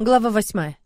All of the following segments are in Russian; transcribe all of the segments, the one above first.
Глава восьмая.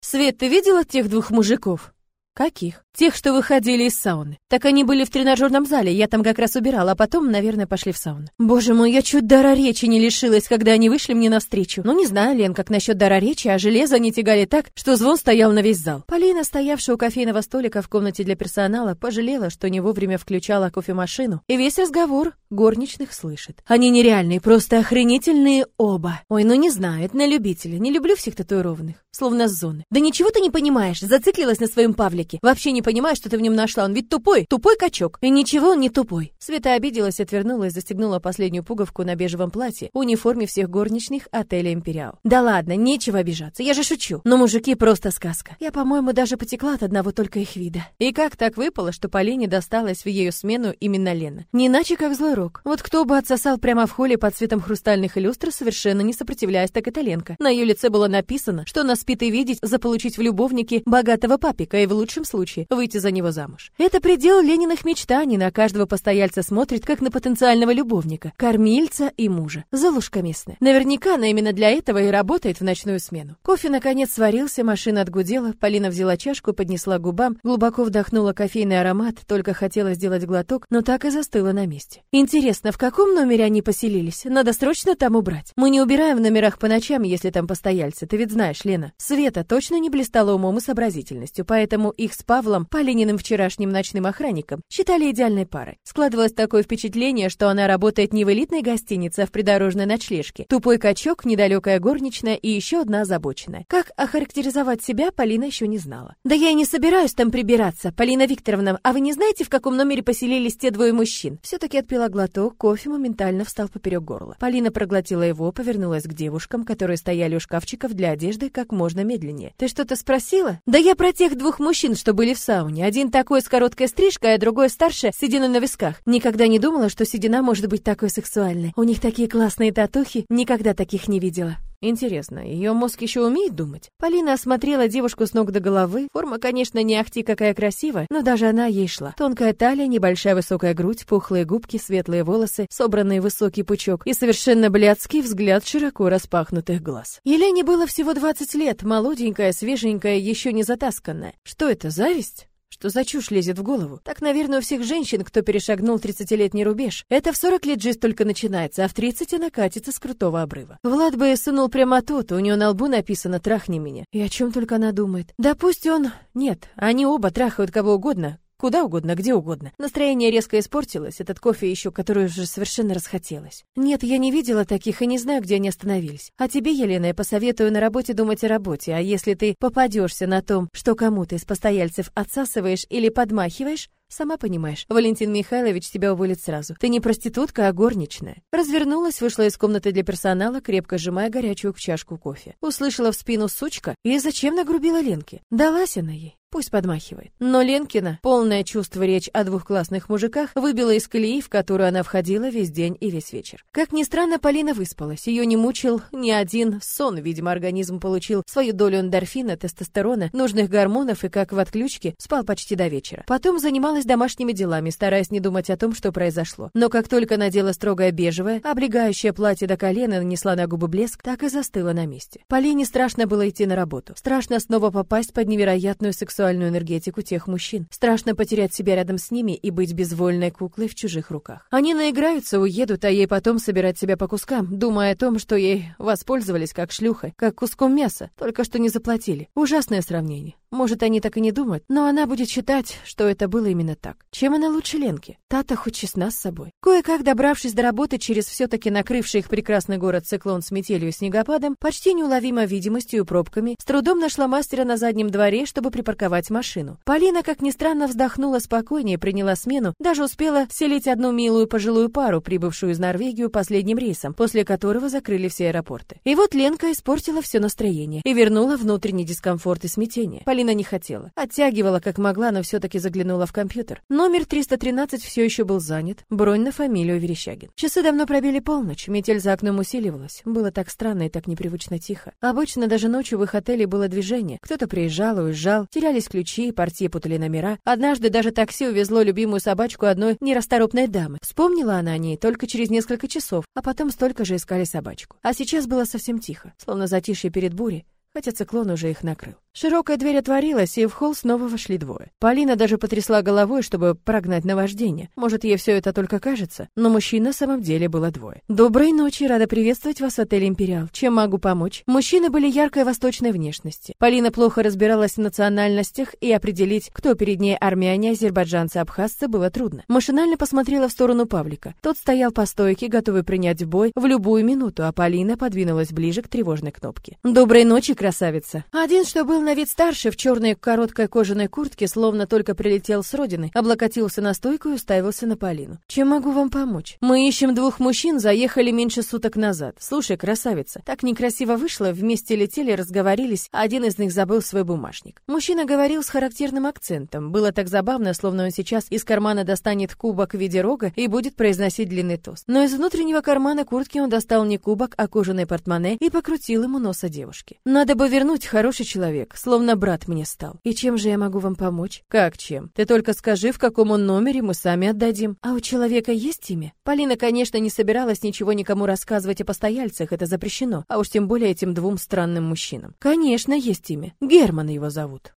Свет, ты видела тех двух мужиков? Каких? Тех, что выходили из сауны. Так они были в тренажерном зале, я там как раз убирала, а потом, наверное, пошли в сауну. Боже мой, я чуть дара речи не лишилась, когда они вышли мне навстречу. Ну, не знаю, Лен, как насчет дара речи, а железо не тягали так, что звон стоял на весь зал. Полина, стоявшая у кофейного столика в комнате для персонала, пожалела, что не вовремя включала кофемашину, и весь разговор горничных слышит. Они нереальные, просто охренительные оба. Ой, ну не знаю, это на любителя. Не люблю всех татуированных, словно с зоны. Да ничего ты не понимаешь, зациклилась на своем Павлике. Вообще не понимаю, что ты в нем нашла. Он ведь тупой, тупой качок. И ничего он не тупой. Света обиделась, отвернулась, застегнула последнюю пуговку на бежевом платье, униформе всех горничных отеля Империал. Да ладно, нечего обижаться, я же шучу. Но мужики просто сказка. Я, по-моему, даже потекла от одного только их вида. И как так выпало, что Полине досталась в ее смену именно Лена? Не иначе, как злой рок. Вот кто бы отсосал прямо в холле под цветом хрустальных люстр, совершенно не сопротивляясь, так это Ленка. На ее лице было написано, что она спит и видеть, заполучить в любовнике богатого папика и в лучшем случае выйти за него замуж. Это предел Лениных мечтаний, на каждого постояльца смотрит, как на потенциального любовника, кормильца и мужа. Золушка местная. Наверняка она именно для этого и работает в ночную смену. Кофе, наконец, сварился, машина отгудела, Полина взяла чашку, поднесла к губам, глубоко вдохнула кофейный аромат, только хотела сделать глоток, но так и застыла на месте. Интересно, в каком номере они поселились? Надо срочно там убрать. Мы не убираем в номерах по ночам, если там постояльцы, ты ведь знаешь, Лена. Света точно не блистала умом и сообразительностью, поэтому их с Павлом, Полининым вчерашним ночным охранником, считали идеальной парой. Складывалось такое впечатление, что она работает не в элитной гостинице, а в придорожной ночлежке. Тупой качок, недалекая горничная и еще одна озабоченная. Как охарактеризовать себя, Полина еще не знала. Да я и не собираюсь там прибираться. Полина Викторовна, а вы не знаете, в каком номере поселились те двое мужчин? Все-таки отпила глоток, кофе моментально встал поперек горла. Полина проглотила его, повернулась к девушкам, которые стояли у шкафчиков для одежды как можно медленнее. Ты что-то спросила? Да я про тех двух мужчин, что были в сауне. Один такой с короткой стрижкой, а другой старше, с сединой на висках. Никогда не думала, что седина может быть такой сексуальной. У них такие классные татухи, никогда таких не видела. Интересно, ее мозг еще умеет думать? Полина осмотрела девушку с ног до головы. Форма, конечно, не ахти какая красивая, но даже она ей шла. Тонкая талия, небольшая высокая грудь, пухлые губки, светлые волосы, собранный высокий пучок и совершенно блядский взгляд широко распахнутых глаз. Елене было всего 20 лет, молоденькая, свеженькая, еще не затасканная. Что это, зависть? Что за чушь лезет в голову? Так, наверное, у всех женщин, кто перешагнул 30-летний рубеж. Это в 40 лет жизнь только начинается, а в 30 она катится с крутого обрыва. Влад бы сунул прямо тут, у него на лбу написано «трахни меня». И о чем только она думает. Да пусть он... Нет, они оба трахают кого угодно, Куда угодно, где угодно. Настроение резко испортилось, этот кофе еще, который уже совершенно расхотелось. Нет, я не видела таких и не знаю, где они остановились. А тебе, Елена, я посоветую на работе думать о работе, а если ты попадешься на том, что кому-то из постояльцев отсасываешь или подмахиваешь, Сама понимаешь, Валентин Михайлович тебя уволит сразу. Ты не проститутка, а горничная. Развернулась, вышла из комнаты для персонала, крепко сжимая горячую чашку кофе. Услышала в спину сучка и зачем нагрубила Ленке? Далась она ей. Пусть подмахивает. Но Ленкина, полное чувство речь о двух классных мужиках, выбила из колеи, в которую она входила весь день и весь вечер. Как ни странно, Полина выспалась. Ее не мучил ни один сон. Видимо, организм получил свою долю эндорфина, тестостерона, нужных гормонов и, как в отключке, спал почти до вечера. Потом занималась домашними делами, стараясь не думать о том, что произошло. Но как только надела строгое бежевое, облегающее платье до колена, нанесла на губы блеск, так и застыла на месте. Полине страшно было идти на работу. Страшно снова попасть под невероятную сексуальность сексуальную энергетику тех мужчин. Страшно потерять себя рядом с ними и быть безвольной куклой в чужих руках. Они наиграются, уедут, а ей потом собирать себя по кускам, думая о том, что ей воспользовались как шлюхой, как куском мяса, только что не заплатили. Ужасное сравнение. Может, они так и не думают, но она будет считать, что это было именно так. Чем она лучше Ленки? Та-то хоть честна с собой. Кое-как добравшись до работы через все-таки накрывший их прекрасный город циклон с метелью и снегопадом, почти неуловимо видимостью и пробками, с трудом нашла мастера на заднем дворе, чтобы припарковать машину. Полина, как ни странно, вздохнула спокойнее, приняла смену, даже успела селить одну милую пожилую пару, прибывшую из Норвегии последним рейсом, после которого закрыли все аэропорты. И вот Ленка испортила все настроение и вернула внутренний дискомфорт и смятение. Полина не хотела. Оттягивала как могла, но все-таки заглянула в компьютер. Номер 313 все еще был занят. Бронь на фамилию Верещагин. Часы давно пробили полночь. Метель за окном усиливалась. Было так странно и так непривычно тихо. Обычно даже ночью в их отеле было движение. Кто-то приезжал, уезжал, терялись ключи, партии путали номера. Однажды даже такси увезло любимую собачку одной нерасторопной дамы. Вспомнила она о ней только через несколько часов, а потом столько же искали собачку. А сейчас было совсем тихо, словно затишье перед бурей. хотя циклон уже их накрыл. Широкая дверь отворилась, и в холл снова вошли двое. Полина даже потрясла головой, чтобы прогнать наваждение. Может, ей все это только кажется, но мужчин на самом деле было двое. «Доброй ночи, рада приветствовать вас в отеле «Империал». Чем могу помочь?» Мужчины были яркой восточной внешности. Полина плохо разбиралась в национальностях, и определить, кто перед ней армяне, азербайджанцы, абхазцы, было трудно. Машинально посмотрела в сторону Павлика. Тот стоял по стойке, готовый принять бой в любую минуту, а Полина подвинулась ближе к тревожной кнопке. «Доброй ночи, красавица!» Один, что был на вид старше, в черной короткой кожаной куртке, словно только прилетел с родины, облокотился на стойку и уставился на Полину. «Чем могу вам помочь?» «Мы ищем двух мужчин, заехали меньше суток назад. Слушай, красавица, так некрасиво вышло, вместе летели, разговорились, а один из них забыл свой бумажник». Мужчина говорил с характерным акцентом. Было так забавно, словно он сейчас из кармана достанет кубок в виде рога и будет произносить длинный тост. Но из внутреннего кармана куртки он достал не кубок, а кожаный портмоне и покрутил ему носа девушки. «Надо бы вернуть, хороший человек словно брат мне стал. И чем же я могу вам помочь? Как чем? Ты только скажи, в каком он номере, мы сами отдадим. А у человека есть имя? Полина, конечно, не собиралась ничего никому рассказывать о постояльцах, это запрещено, а уж тем более этим двум странным мужчинам. Конечно, есть имя. Герман его зовут.